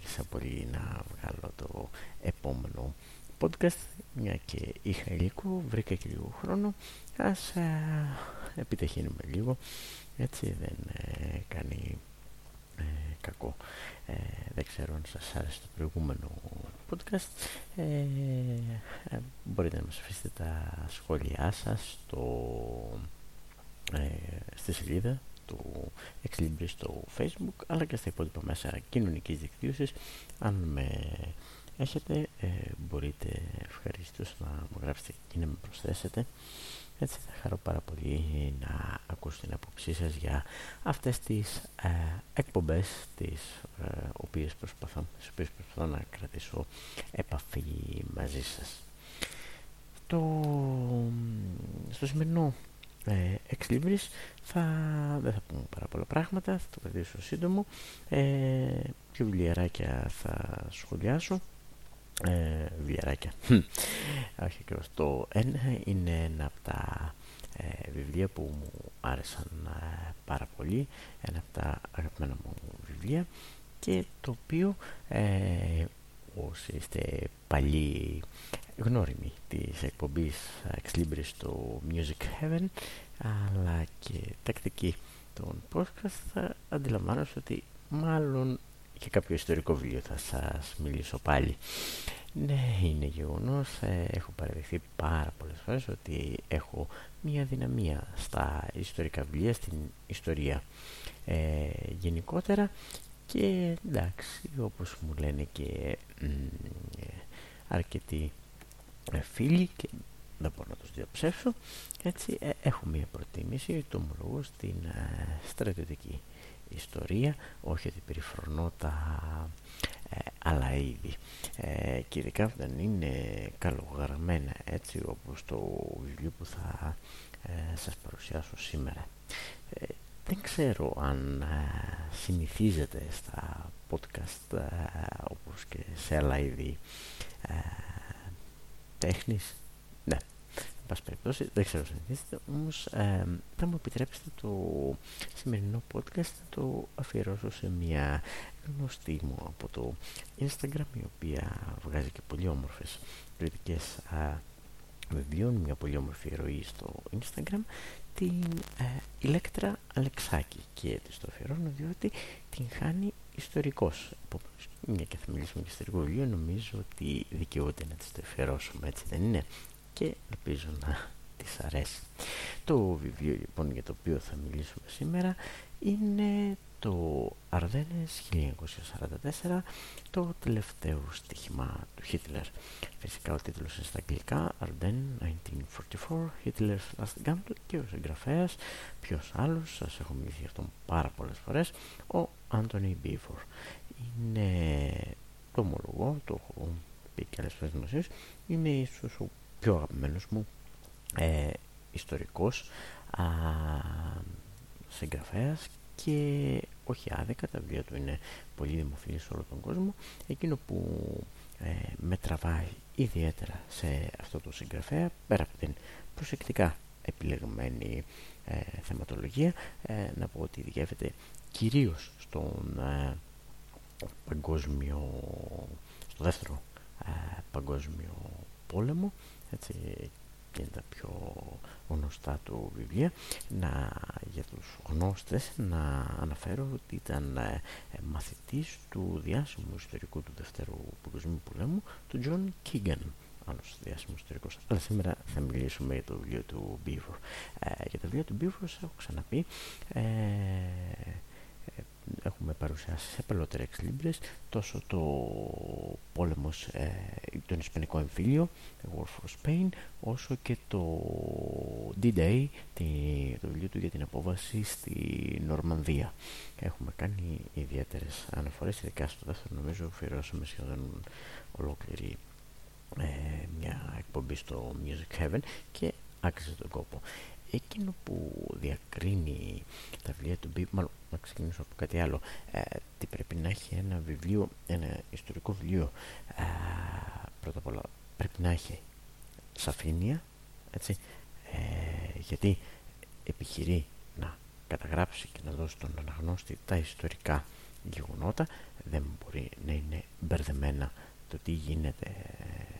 άργησα πολύ να βγάλω το επόμενο podcast, μια και είχα υλικό, βρήκα και λίγο χρόνο, ας ε, επιταχύνουμε λίγο, έτσι δεν ε, κάνει ε, κακό. Ε, δεν ξέρω αν σας άρεσε το προηγούμενο podcast. μπορείτε να μας αφήσετε τα σχόλιά σας στο ε, στη σελίδα του Exlibris στο facebook αλλά και στα υπόλοιπα μέσα κοινωνικής δικτύωσης αν με έχετε ε, μπορείτε ευχαριστώς να μου γράψετε και να με προσθέσετε έτσι θα χαρώ πάρα πολύ να ακούσω την απόψή σας για αυτές τις ε, εκπομπές τις ε, οποίες προσπαθώ, τις οποίες προσπαθώ να κρατήσω επαφή μαζί σας. Το, στο σημερινό ε, θα, δεν θα πούμε πάρα πολλά πράγματα, θα το κρατήσω σύντομο. Ε, δύο βιβλιαράκια θα σχολιάσω. Ε, βιβλιαράκια. Όχι ακριβώς. Το ένα είναι ένα από τα ε, βιβλία που μου άρεσαν ε, πάρα πολύ. Ένα από τα αγαπημένα μου βιβλία και το οποίο ε, όσοι είστε παλιοί γνώριμοι της εκπομπής Ex Libris στο Music Heaven αλλά και τακτική των podcast θα αντιλαμβάνεστε ότι μάλλον και κάποιο ιστορικό βιβλίο θα σας μιλήσω πάλι. Ναι, είναι γεγονός, ε, έχω παραδεχθεί πάρα πολλές φορές ότι έχω μία δυναμία στα ιστορικά βιβλία, στην ιστορία ε, γενικότερα και εντάξει, όπως μου λένε και ε, αρκετοί ε, φίλοι και δεν μπορώ να τους διαψεύσω. Έτσι ε, έχω μία προτίμηση. Το ομολογώ στην ε, στρατιωτική ιστορία όχι ότι περιφρονώ τα ε, άλλα είδη. Ε, και ειδικά δεν είναι καλογραμμένα έτσι όπως το βιβλίο που θα σας παρουσιάσω σήμερα δεν ξέρω αν συνηθίζεται στα podcast όπως και σε άλλα είδη τέχνης. Ναι, εν πάση περιπτώσει, δεν ξέρω αν συνηθίζετε, όμως ε, θα μου επιτρέψετε το σημερινό podcast να το αφιερώσω σε μια γνωστή μου από το Instagram, η οποία βγάζει και πολύ όμορφες κριτικές βιβλίων, μια πολύ όμορφη ηρωή στο Instagram, την ε, Ηλέκτρα Αλεξάκη και της το αφιερώνω διότι την χάνει ιστορικός. Μια και θα μιλήσουμε για ιστορικό βιβλίο, νομίζω ότι δικαιούται να της το αφιερώσουμε, έτσι δεν είναι; Και ελπίζω να της αρέσει. Το βιβλίο λοιπόν για το οποίο θα μιλήσουμε σήμερα είναι το Αρδένες 1944, το τελευταίο στοίχημα του Χίτλερ. Φυσικά ο τίτλος είναι στα αγγλικά, Ardennes 1944, Hitler's Last Gamble και ο συγγραφέας, ποιος άλλος, σας έχω μιλήσει για αυτόν πάρα πολλές φορές, ο Άντωνι Μπίφορ. Είναι το ομολογώ, το έχω πει και άλλες φορές δημοσίως, είναι ίσως ο πιο αγαπημένος μου ε, ιστορικός α, συγγραφέας και όχι άδικα, τα βιβλία του είναι πολύ δημοφιλή σε όλο τον κόσμο. Εκείνο που ε, με τραβάει ιδιαίτερα σε αυτό το συγγραφέα, πέρα από την προσεκτικά επιλεγμένη ε, θεματολογία, ε, να πω ότι διέφεται κυρίως στον ε, παγκόσμιο, στο δεύτερο παγκόσμιο πόλεμο, έτσι, και τα πιο γνωστά του βιβλία να, για τους γνώστες να αναφέρω ότι ήταν ε, μαθητής του διάσημου ιστορικού του Δευτέρου Παγκοσμίου Πολέμου του Τζον Κίγκαν άλλος διάσημος ιστορικός. Αλλά σήμερα θα μιλήσουμε για το βιβλίο του Beevor ε, για το βιβλίο του Beevor έχω ξαναπεί ε, έχουμε παρουσιάσει σε παλαιότερα Ex Libris τόσο το πόλεμος, ε, τον Ισπανικό εμφύλιο, the War for Spain, όσο και το D-Day, το βιβλίο του για την απόβαση στη Νορμανδία. Έχουμε κάνει ιδιαίτερες αναφορές, ειδικά στο δεύτερο νομίζω αφιερώσαμε σχεδόν ολόκληρη ε, μια εκπομπή στο Music Heaven και άξιζε τον κόπο εκείνο που διακρίνει τα βιβλία του Μπίπ, μάλλον να ξεκινήσω από κάτι άλλο, ε, τι πρέπει να έχει ένα βιβλίο, ένα ιστορικό βιβλίο, ε, πρώτα απ' όλα πρέπει να έχει σαφήνεια, έτσι, ε, γιατί επιχειρεί καταγράψει και να δώσει τον αναγνώστη τα ιστορικά γεγονότα. Δεν μπορεί να είναι μπερδεμένα το τι γίνεται το,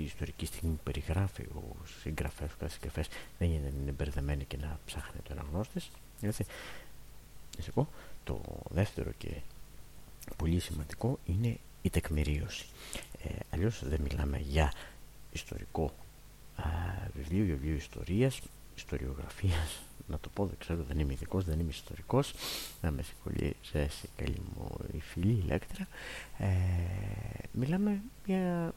η ιστορική στιγμή που περιγράφει ο συγγραφέας, ο συγγραφέας δεν γίνεται να είναι μπερδεμένη και να ψάχνει το αναγνώστης έτσι, το δεύτερο και πολύ σημαντικό είναι η τεκμηρίωση. Ε, αλλιώς δεν μιλάμε για ιστορικό α, βιβλίο, για βιβλίο ιστορίας ιστοριογραφίας να το πω δεν ξέρω δεν είμαι ειδικός δεν είμαι ιστορικός. Να με συγχωρήσει καλή μου η φίλη Ηλέκτρα ε, μιλάμε για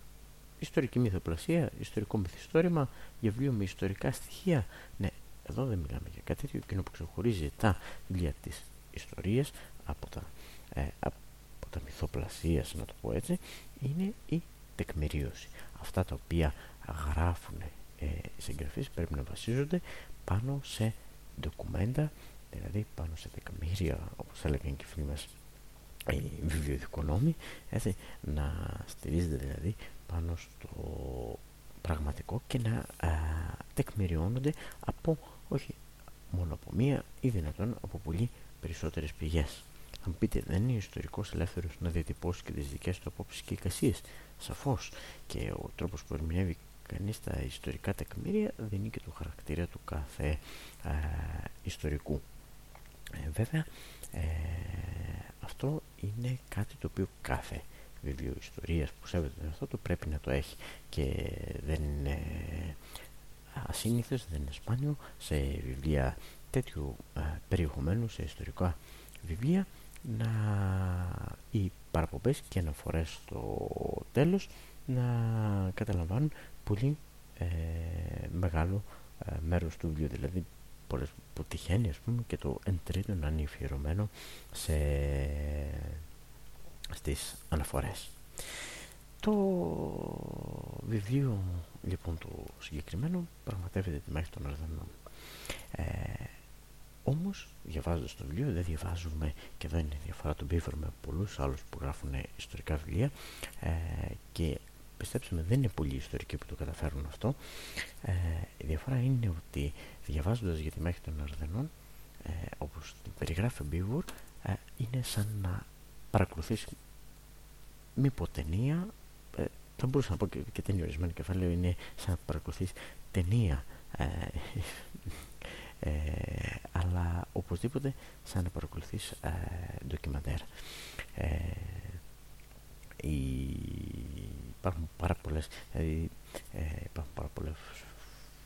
ιστορική μυθοπλασία ιστορικό μυθιστόρημα για βιβλίο με ιστορικά στοιχεία. Ναι εδώ δεν μιλάμε για κάτι τέτοιο. Εκείνο που ξεχωρίζει τα βιβλία της ιστορίας από τα, ε, από τα μυθοπλασίας να το πω έτσι είναι η τεκμηρίωση. Αυτά τα οποία γράφουν ε, οι συγγραφείς πρέπει να βασίζονται πάνω σε ντοκουμέντα, δηλαδή πάνω σε τεκμήρια, όπως έλεγαν και οι φίλοι μας οι βιβλιοδικονόμοι, έτσι, να στηρίζεται δηλαδή πάνω στο πραγματικό και να α, τεκμηριώνονται από, όχι μόνο από μία ή δυνατόν από πολύ περισσότερες πηγές. Αν πείτε, δεν είναι ιστορικός ελεύθερος να διατυπώσει και τις δικές του απόψεις και εικασίες. Σαφώς. Και ο τρόπος που ερμηνεύει κανείς τα ιστορικά τεκμήρια δίνει και το χαρακτήρα του κάθε ε, ιστορικού. Ε, βέβαια, ε, αυτό είναι κάτι το οποίο κάθε βιβλίο ιστορίας που σέβεται αυτό το πρέπει να το έχει. Και δεν είναι ασύνηθες, δεν είναι σπάνιο σε βιβλία τέτοιου ε, περιεχομένου, σε ιστορικά βιβλία να οι παραπομπές και αναφορές στο τέλος να καταλαμβάνουν πολύ ε, μεγάλο ε, μέρος του βιβλίου. Δηλαδή πολλές που τυχαίνει ας πούμε και το εν τρίτο να είναι αφιερωμένο σε, στις αναφορές. Το βιβλίο λοιπόν το συγκεκριμένο πραγματεύεται τη μάχη των Αρδανών. Ε, όμως διαβάζοντας το βιβλίο δεν διαβάζουμε και εδώ είναι η διαφορά του Μπίφορ με πολλούς άλλους που γράφουν ιστορικά βιβλία. Ε, και πιστέψτε με δεν είναι πολλοί ιστορικοί που το καταφέρουν αυτό. Ε, η διαφορά είναι ότι διαβάζοντας για τη μάχη των Αρδενών ε, όπως την περιγράφει ο Μπίβουρ ε, είναι σαν να παρακολουθείς μήπω ταινία ε, θα μπορούσα να πω και, και ταινία. Ορισμένο κεφάλαιο είναι σαν να παρακολουθείς ταινία ε, ε, αλλά οπωσδήποτε σαν να παρακολουθείς ε, ντοκιμαντέρ. Ε, υπάρχουν πάρα πολλές δηλαδή, ε, υπάρχουν πάρα πολλές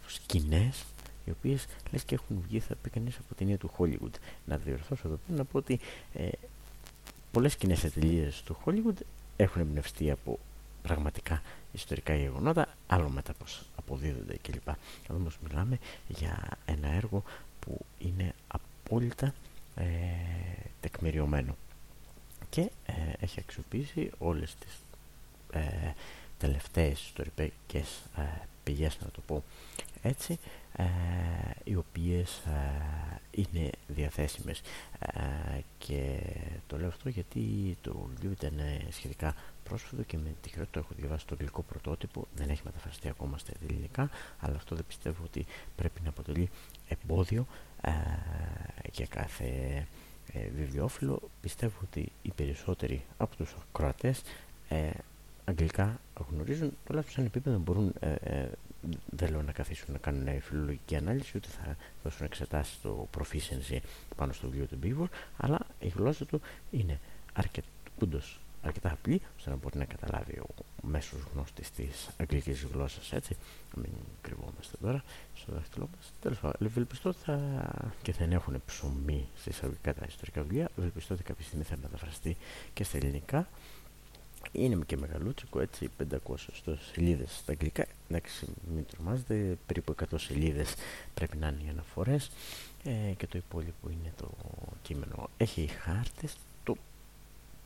σκηνές οι οποίες λες και έχουν βγει θα πει κανείς από ταινία του Hollywood. Να διορθώσω εδώ πέρα να πω ότι ε, πολλές σκηνές εταιρείες του Hollywood έχουν εμπνευστεί από πραγματικά ιστορικά γεγονότα άλλο μετά πως αποδίδονται κλπ. Εδώ όμως μιλάμε για ένα έργο που είναι απόλυτα ε, τεκμηριωμένο και ε, έχει αξιοποιήσει όλες τις ε, τελευταίες ιστορικές ε, πηγές να το πω έτσι ε, οι οποίες ε, είναι διαθέσιμες. Ε, και το λέω αυτό γιατί το βιβλίο ήταν σχετικά πρόσφατο και με τη χειρότητα έχω διαβάσει το αγγλικό πρωτότυπο. Δεν έχει μεταφραστεί ακόμα στα ελληνικά αλλά αυτό δεν πιστεύω ότι πρέπει να αποτελεί εμπόδιο για κάθε βιβλιοφίλο πιστεύω ότι οι περισσότεροι από τους κροατές αγγλικά γνωρίζουν, τουλάχιστον σε επίπεδο μπορούν, ε, ε, δεν λέω να καθίσουν να κάνουν φιλολογική ανάλυση, ούτε θα δώσουν εξετάσεις στο proficiency πάνω στο βιβλίο του Beaver, αλλά η γλώσσα του είναι αρκετά, αρκετά απλή, ώστε να μπορεί να καταλάβει ο μέσος γνώστης της αγγλικής γλώσσας, έτσι, να μην κρυβόμαστε τώρα στο δάχτυλό μας. Τέλος πάντων, ευελπιστώ ότι θα, και δεν έχουν ψωμί σε εισαγωγικά τα ιστορικά βιβλία, ευελπιστώ ότι κάποια στιγμή θα μεταφραστεί και στα ελληνικά, είναι και μεγαλούτσικο έτσι 500 σελίδες στα αγγλικά. Εντάξει μην τρομάζετε περίπου 100 σελίδες πρέπει να είναι οι αναφορές. Ε, και το υπόλοιπο είναι το κείμενο. Έχει χάρτες. Το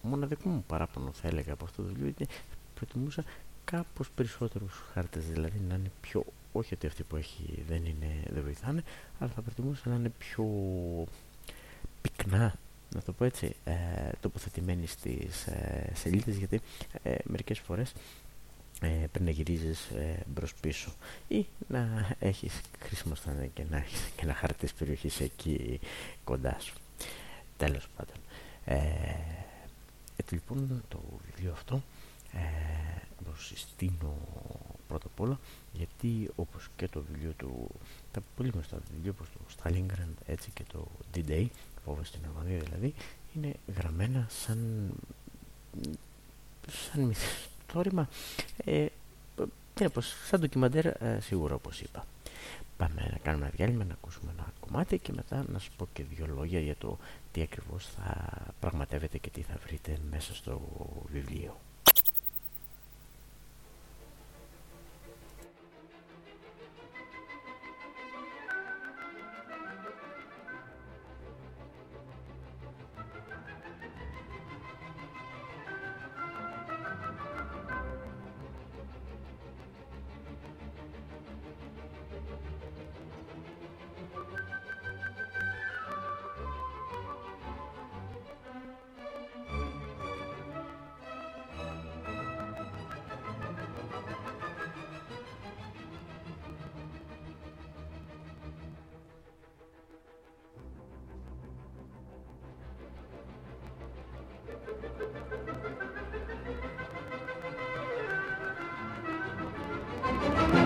μοναδικό μου παράπονο θα έλεγα από αυτό το βιβλίο είναι προτιμούσα κάπως περισσότερους χάρτες. Δηλαδή να είναι πιο όχι ότι αυτοί που έχει δεν, είναι, δεν βοηθάνε αλλά θα προτιμούσα να είναι πιο πυκνά να το πω έτσι, ε, τοποθετημένοι στις ε, σελίδες γιατί ε, μερικές φορές ε, πρέπει να γυρίζεις ε, μπρος πίσω ή να έχεις χρήσιμο και να, και να χαρτί περιοχής εκεί κοντά σου. Τέλος πάντων. Ε, έτσι λοιπόν το βιβλίο αυτό ε, το συστήνω πρώτα απ' όλα γιατί όπως και το βιβλίο του τα πολύ γνωστά βιβλίο όπως το Stalingrad έτσι και το D-Day φόβος στην Αγωνία δηλαδή είναι γραμμένα σαν σαν μυθιστόρημα ε, σαν ντοκιμαντέρ ε, σίγουρα όπως είπα. Πάμε να κάνουμε ένα διάλειμμα να ακούσουμε ένα κομμάτι και μετά να σου πω και δύο λόγια για το τι ακριβώς θα πραγματεύετε και τι θα βρείτε μέσα στο βιβλίο Thank you.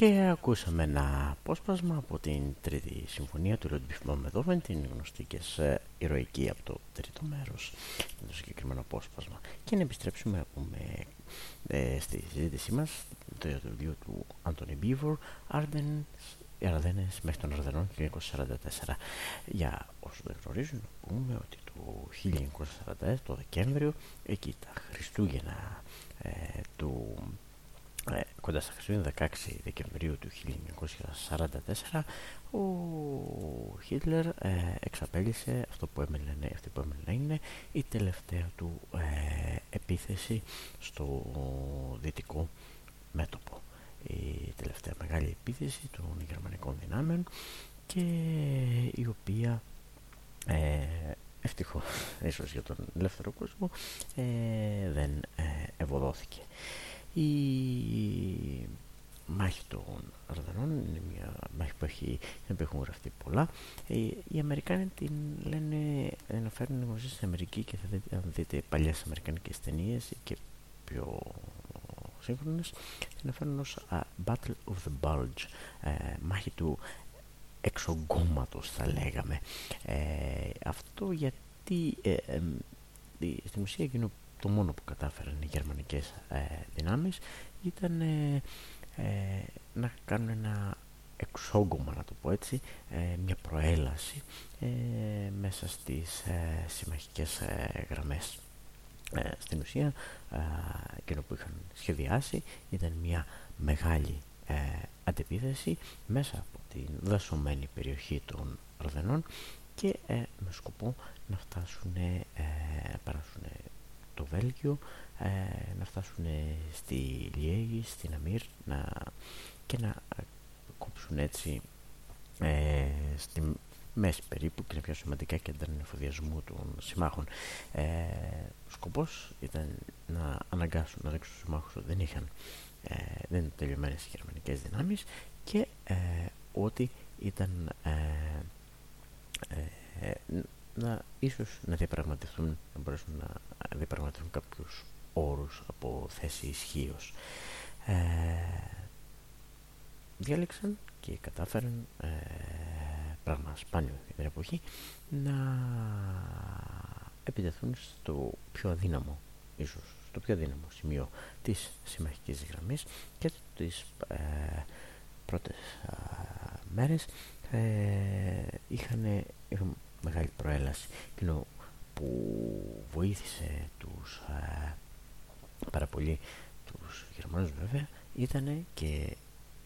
Και ακούσαμε ένα απόσπασμα από την τρίτη συμφωνία του Λούντβιχ Μπετόβεν, την γνωστή και ως ηρωική από το τρίτο μέρος, το συγκεκριμένο απόσπασμα. Και να επιστρέψουμε να πούμε ε, στη συζήτησή μας το βιβλίο του Άντονι Μπίβορ, Ardennes, οι Αρδέννες μάχη των Αρδεννών 1944. Για όσους δεν γνωρίζουν, να πούμε ότι το 1944, το Δεκέμβριο, εκεί τα Χριστούγεννα ε, του ε, κοντά στα Χριστούγεννα 16 Δεκεμβρίου του 1944 ο Χίτλερ ε, εξαπέλυσε αυτό που έμενε, αυτή που έμενε να είναι η τελευταία του ε, επίθεση στο δυτικό μέτωπο. Η τελευταία μεγάλη επίθεση των γερμανικών δυνάμεων και η οποία ε, ευτυχώς ίσως για τον ελεύθερο κόσμο ε, δεν ε, ευωδόθηκε η μάχη των Αρδανών είναι μια μάχη που έχει, δεν έχουν γραφτεί πολλά. Ε, οι Αμερικάνοι την λένε, αναφέρουν γνωστή στην Αμερική και θα δείτε, αν δείτε παλιές αμερικανικές ταινίες και πιο σύγχρονες, την αναφέρουν ως Battle of the Bulge, ε, μάχη του εξογκώματος θα λέγαμε. Ε, αυτό γιατί στην ουσία εκείνο το μόνο που κατάφεραν οι γερμανικές ε, δυνάμεις ήταν ε, ε, να κάνουν ένα εξόγκωμα να το πω έτσι μια προέλαση μέσα στις συμμαχικές γραμμές. Στην ουσία εκείνο που είχαν σχεδιάσει ήταν μια μεγάλη αντεπίθεση μέσα από την δασωμένη περιοχή των Αρδενών και με σκοπό να φτάσουν, ε, το Βέλγιο ε, να φτάσουν στη Λιέγη, στην Αμύρ να, και να κόψουν έτσι ε, στη μέση περίπου και να πιο σημαντικά κέντρα εφοδιασμού των συμμάχων. Ε, ο σκοπός ήταν να αναγκάσουν να δείξουν τους συμμάχους ότι δεν είχαν ε, δεν ήταν τελειωμένες οι γερμανικές δυνάμεις και ε, ότι ήταν ε, ε, να ίσως να διαπραγματευτούν, να μπορέσουν να διαπραγματευτούν κάποιους όρους από θέση ισχύως. Ε, διάλεξαν και κατάφεραν ε, πράγμα σπάνιο για την εποχή να επιτεθούν στο πιο αδύναμο ίσως στο πιο αδύναμο σημείο της συμμαχικής γραμμής και τις ε, πρώτες ε, μέρες ε, είχαν, είχαν μεγάλη προέλαση. Εκείνο που βοήθησε τους ε, πάρα πολύ τους Γερμανούς βέβαια ήταν και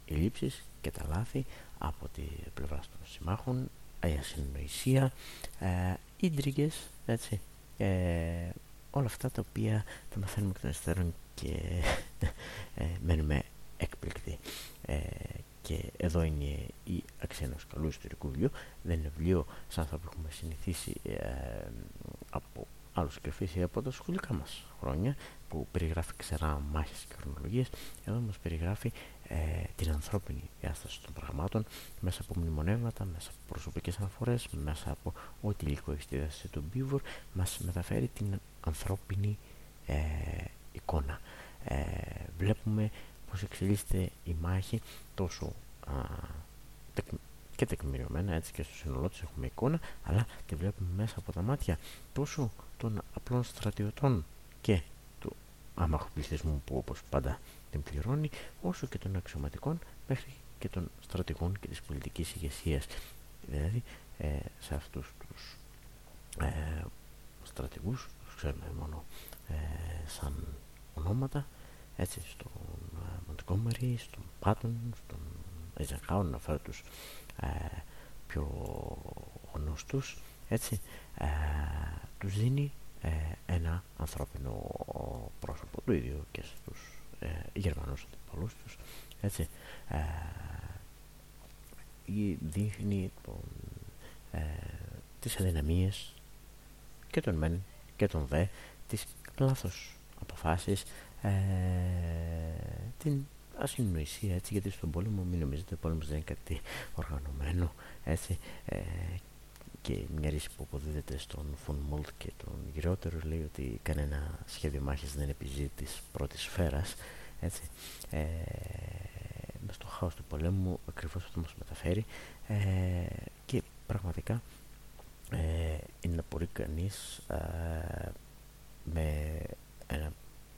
οι λήψεις και τα λάθη από την πλευρά των συμμάχων, η ασυνοησία, ε, ίντριγκες, έτσι, ε, όλα αυτά τα οποία τα μαθαίνουμε εκ των υστέρων και ε, μένουμε έκπληκτοι. Ε, και εδώ είναι η αξία ενός καλού ιστορικού βιβλίου. Δεν είναι βιβλίο σαν θα έχουμε συνηθίσει ε, από άλλους συγγραφείς ή από τα σχολικά μας χρόνια που περιγράφει ξερά μάχες και χρονολογίες. Εδώ μας περιγράφει ε, την ανθρώπινη διάσταση των πραγμάτων μέσα από μνημονεύματα, μέσα από προσωπικές αναφορές, μέσα από ό,τι υλικό έχει στη διάσταση του Μπίβορ μας μεταφέρει την ανθρώπινη ε, εικόνα. Ε, βλέπουμε πως εξελίσσεται η μάχη τόσο α, και τεκμηριωμένα έτσι και στο σύνολό της έχουμε εικόνα αλλά τη βλέπουμε μέσα από τα μάτια τόσο των απλών στρατιωτών και του άμαχου πληθυσμού που όπως πάντα την πληρώνει όσο και των αξιωματικών μέχρι και των στρατηγών και της πολιτικής ηγεσίας. δηλαδή ε, σε αυτούς τους ε, στρατηγούς τους ξέρουμε μόνο ε, σαν ονόματα έτσι στον Μοντγκόμερι, στον Πάτον, στον Eisenhower να φέρω τους ε, πιο γνωστούς έτσι ε, τους δίνει ε, ένα ανθρώπινο πρόσωπο του ίδιου και στους ε, Γερμανούς αντιπαλούς τους έτσι ε, δείχνει τον, ε, τις αδυναμίες και τον μεν και τον δε τις λάθος αποφάσεις ε, την ασυνοησία έτσι γιατί στον πόλεμο μην νομίζετε ο πόλεμος δεν είναι κάτι οργανωμένο έτσι ε, και μια ρίση που αποδίδεται στον Φον Μολτ και τον γυρότερο λέει ότι κανένα σχέδιο μάχης δεν επιζεί της πρώτης σφαίρας έτσι ε, μες στο χάος του πολέμου ακριβώς αυτό μας μεταφέρει ε, και πραγματικά ε, είναι να μπορεί κανείς ε, με ένα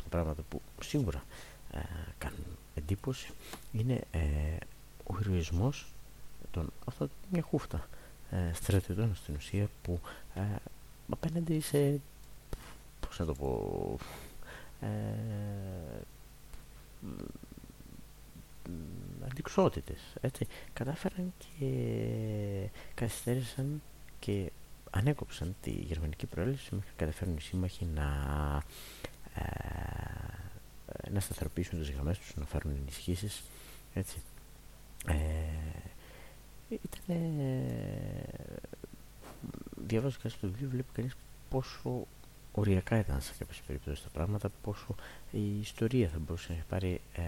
πράγματα που σίγουρα ε, κάνουν εντύπωση είναι ε, ο ηρωισμός των αυτό μια χούφτα ε, στρατιωτών στην ουσία που ε, απέναντι σε πώς να το πω ε, αντικσότητες έτσι. Κατάφεραν και καθυστέρησαν και ανέκοψαν τη γερμανική προέλευση μέχρι να καταφέρουν οι σύμμαχοι να ε, να σταθεροποιήσουν τις γραμμές τους, να φέρουν ενισχύσεις έτσι. Ε, ήταν διαβάζω κάτι στο βιβλίο βλέπει κανείς πόσο οριακά ήταν σε κάποιες περιπτώσεις τα πράγματα πόσο η ιστορία θα μπορούσε να πάρει ε,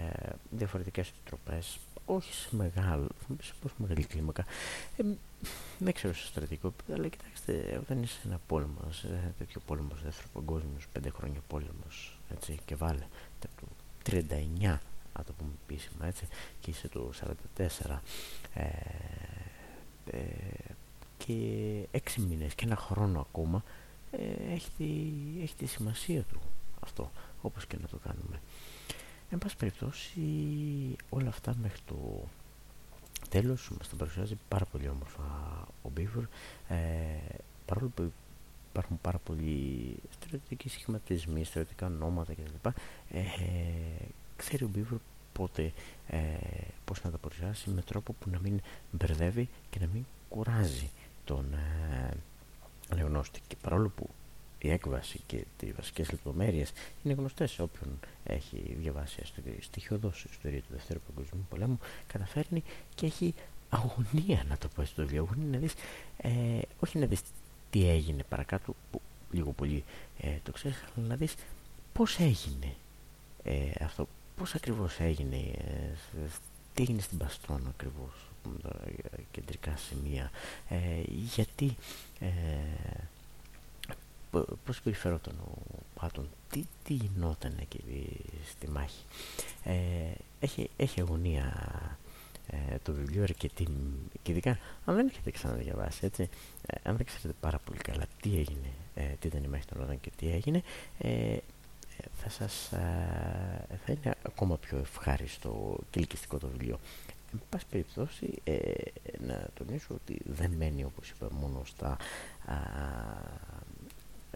διαφορετικές τροπές όχι σε μεγάλο, θα σε πόσο μεγάλη κλίμακα. Ε, δεν ξέρω σε στρατικό επίπεδο αλλά κοιτάξτε όταν είσαι ένα πόλεμος σε τέτοιο πόλεμος δεύτερο παγκόσμιος πέντε χρόνια πόλεμος έτσι και βάλε το 39 να το πούμε επίσημα έτσι και είσαι το 44 ε, ε, και έξι μήνες και ένα χρόνο ακόμα ε, έχει, τη, έχει τη σημασία του αυτό όπως και να το κάνουμε εν πάση περιπτώσει όλα αυτά μέχρι το τέλος μας τα παρουσιάζει πάρα πολύ όμορφα ο Beaver ε, παρόλο που υπάρχουν πάρα πολλοί στρατιωτικοί σχηματισμοί, στρατιωτικά ονόματα κλπ. Ε, ξέρει ο Μπίβρο πότε, ε, πώς να τα παρουσιάσει με τρόπο που να μην μπερδεύει και να μην κουράζει τον ε, αναγνώστη. Και παρόλο που η έκβαση και οι βασικές λεπτομέρειες είναι γνωστές σε όποιον έχει διαβάσει στοιχειοδό ιστορία του Δευτέρου Παγκοσμίου Πολέμου, καταφέρνει και έχει αγωνία, να το πω έτσι το βιβλίο. να δεις, ε, όχι να δεις τι έγινε παρακάτω που λίγο πολύ ε, το ξέρεις αλλά να δεις πως έγινε ε, αυτό πως ακριβώς έγινε ε, τι έγινε στην Παστρόνα ακριβώς τα κεντρικά σημεία ε, γιατί ε, πώς περιφερόταν ο Πάτων τι, τι γινόταν εκεί στη μάχη; Έχει, έχει αγωνία ε, το βιβλίο αρκετή και ειδικά αν δεν έχετε ξαναδιαβάσει έτσι ε, αν δεν ξέρετε πάρα πολύ καλά τι έγινε ε, τι ήταν η μάχη των Ρόδων και τι έγινε ε, θα σας θα είναι ακόμα πιο ευχάριστο και ελκυστικό το βιβλίο. Εν πάση περιπτώσει να τονίσω ότι δεν μένει όπως είπα μόνο στα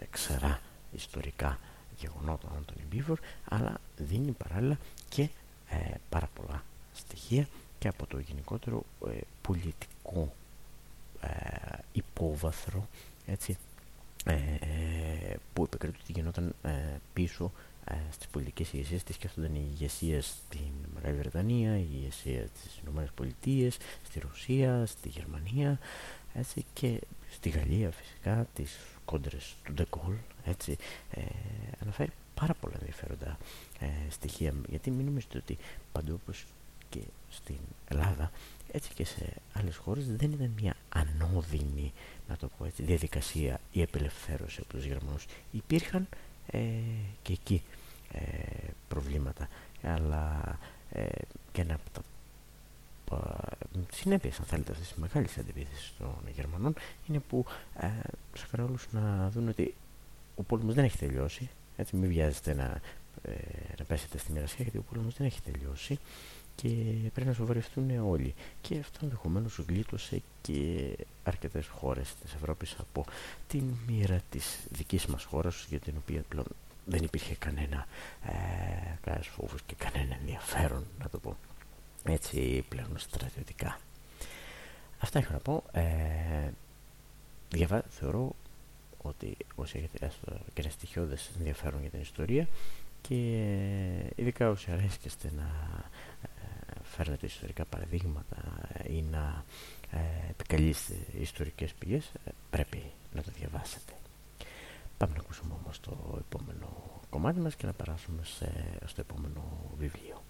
ξερά ιστορικά γεγονότα των Μπίβορ αλλά δίνει παράλληλα και πάρα πολλά στοιχεία και από το γενικότερο ε, πολιτικό ε, υπόβαθρο έτσι, ε, που επικρατούν ότι γινόταν πίσω στις πολιτικές ηγεσίες τι σκέφτονταν οι ηγεσίε στην Μεγάλη Βρετανία, η ηγεσία στις Ηνωμένες Πολιτείες, στη Ρωσία, στη Γερμανία έτσι, και στη Γαλλία φυσικά, τις κόντρες του Ντεκόλ έτσι, αναφέρει πάρα πολλά ενδιαφέροντα στοιχεία γιατί μην νομίζετε ότι παντού όπως και στην Ελλάδα έτσι και σε άλλες χώρες δεν ήταν μια ανώδυνη να το πω έτσι, διαδικασία η απελευθέρωση από τους Γερμανούς. Υπήρχαν ε, και εκεί ε, προβλήματα. Αλλά ε, και ένα από τα συνέπειες αν θέλετε αυτής της μεγάλης αντιπίθεσης των Γερμανών είναι που ε, τους όλους να δουν ότι ο πόλεμος δεν έχει τελειώσει έτσι μην βιάζετε να, ε, να πέσετε στη μοιρασιά γιατί ο πόλεμος δεν έχει τελειώσει και πρέπει να σοβαρευτούν όλοι. Και αυτό ενδεχομένως γλίτωσε και αρκετές χώρες της Ευρώπης από την μοίρα της δικής μας χώρας, για την οποία πλέον δεν υπήρχε κανένα ε, φόβος και κανένα ενδιαφέρον, να το πω έτσι πλέον στρατιωτικά. Αυτά έχω να πω. Ε, διαβα... Θεωρώ ότι όσοι έχετε έστω και ένα στοιχειώδες ενδιαφέρον για την ιστορία και ε, ειδικά όσοι αρέσκεστε να φέρνετε ιστορικά παραδείγματα ή να ε, επικαλείστε ιστορικές πηγές ε, πρέπει να το διαβάσετε. Πάμε να ακούσουμε όμως το επόμενο κομμάτι μας και να περάσουμε στο επόμενο βιβλίο.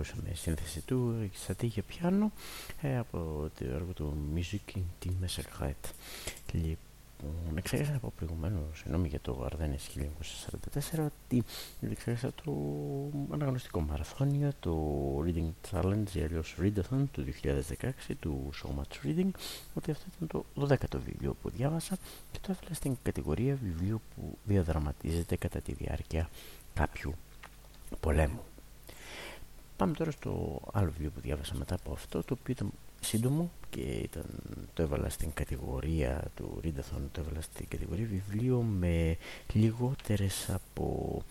Ακούσαμε σύνθεση του Σατή για πιάνο ε, από το έργο του Music in the Messerheit. Λοιπόν, εξέγραψα από προηγουμένως, συγγνώμη για το Αρδένες 1944, ότι εξέγραψα το αναγνωστικό μαραθώνιο, το Reading Challenge ή αλλιώς Readathon του 2016 του So Much Reading, ότι αυτό ήταν το 12ο βιβλίο που διάβασα και το έβαλα στην κατηγορία βιβλίου που διαδραματίζεται κατά τη διάρκεια κάποιου πολέμου. Πάμε τώρα στο άλλο βιβλίο που διάβασα μετά από αυτό, το οποίο ήταν σύντομο και ήταν, το έβαλα στην κατηγορία του Readathon, το έβαλα στην κατηγορία βιβλίο με λιγότερες από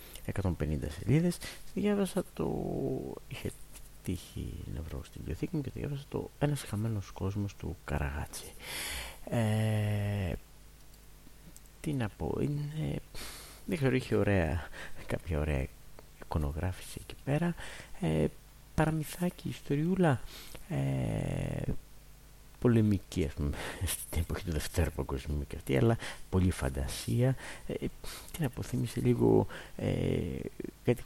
150 σελίδες. Διάβασα το... είχε τύχει να βρω στην βιβλιοθήκη μου και το διάβασα το «Ένας χαμένος κόσμος» του Καραγάτσι. Ε, τι να πω, είναι... Δεν ξέρω, είχε ωραία, κάποια ωραία εικονογράφηση εκεί πέρα. Ε, παραμυθάκι, ιστοριούλα ε, πολεμική ας πούμε, στην εποχή του Δευτέρου Παγκοσμίου και αυτή, αλλά πολύ φαντασία. Ε, την αποθύμισε λίγο ε, κάτι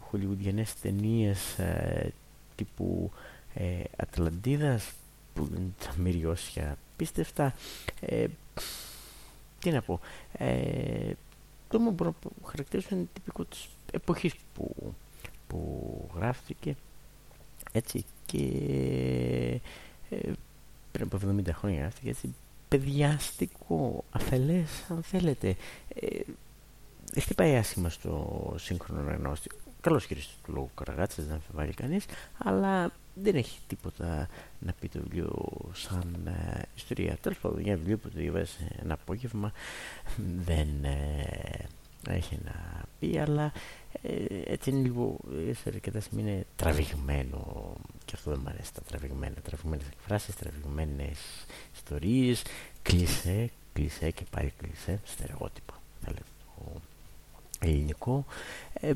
χολιγουδιανές ταινίες ε, τύπου ε, Ατλαντίδας που είναι τα μυριώσια πίστευτα. Ε, τι να πω, ε, το μου μπορώ να χαρακτηρίσω είναι τυπικό της εποχής που, που γράφτηκε έτσι και ε, πριν από 70 χρόνια γράφτηκε έτσι παιδιάστικο, αφελές αν θέλετε ε, χτυπάει άσχημα στο σύγχρονο αναγνώστη καλώς χειριστή του λόγου Καραγάτση, δεν αμφιβάλλει κανείς, αλλά δεν έχει τίποτα να πει το βιβλίο σαν ε, ιστορία. Τέλος πάντων, για βιβλίο που το διαβάζει ένα απόγευμα δεν ε, έχει να πει, αλλά ε, έτσι είναι λίγο σε αρκετά σημεία είναι τραβηγμένο και αυτό δεν μου αρέσει τα τραβηγμένα τραβηγμένες εκφράσεις, τραβηγμένες ιστορίες κλισέ, κλισέ και πάλι κλισέ στερεότυπα δηλαδή το ελληνικό. Ε,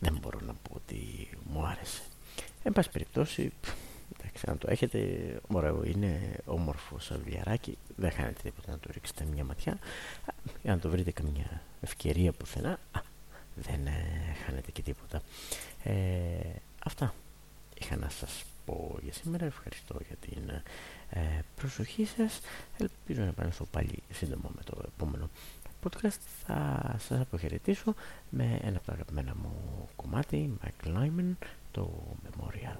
δεν μπορώ να πω ότι μου άρεσε. Εν πάση περιπτώσει εντάξει, αν το έχετε ωραίο είναι όμορφο σαν βιβλιαράκι δεν χάνετε τίποτα να το ρίξετε μια ματιά. Αν το βρείτε καμιά ευκαιρία πουθενά δεν ε, χάνετε και τίποτα. Ε, αυτά είχα να σας πω για σήμερα. Ευχαριστώ για την ε, προσοχή σας. Ελπίζω να επανέλθω πάλι σύντομα με το επόμενο podcast. Θα σας αποχαιρετήσω με ένα από τα αγαπημένα μου κομμάτι Michael Nyman το Memorial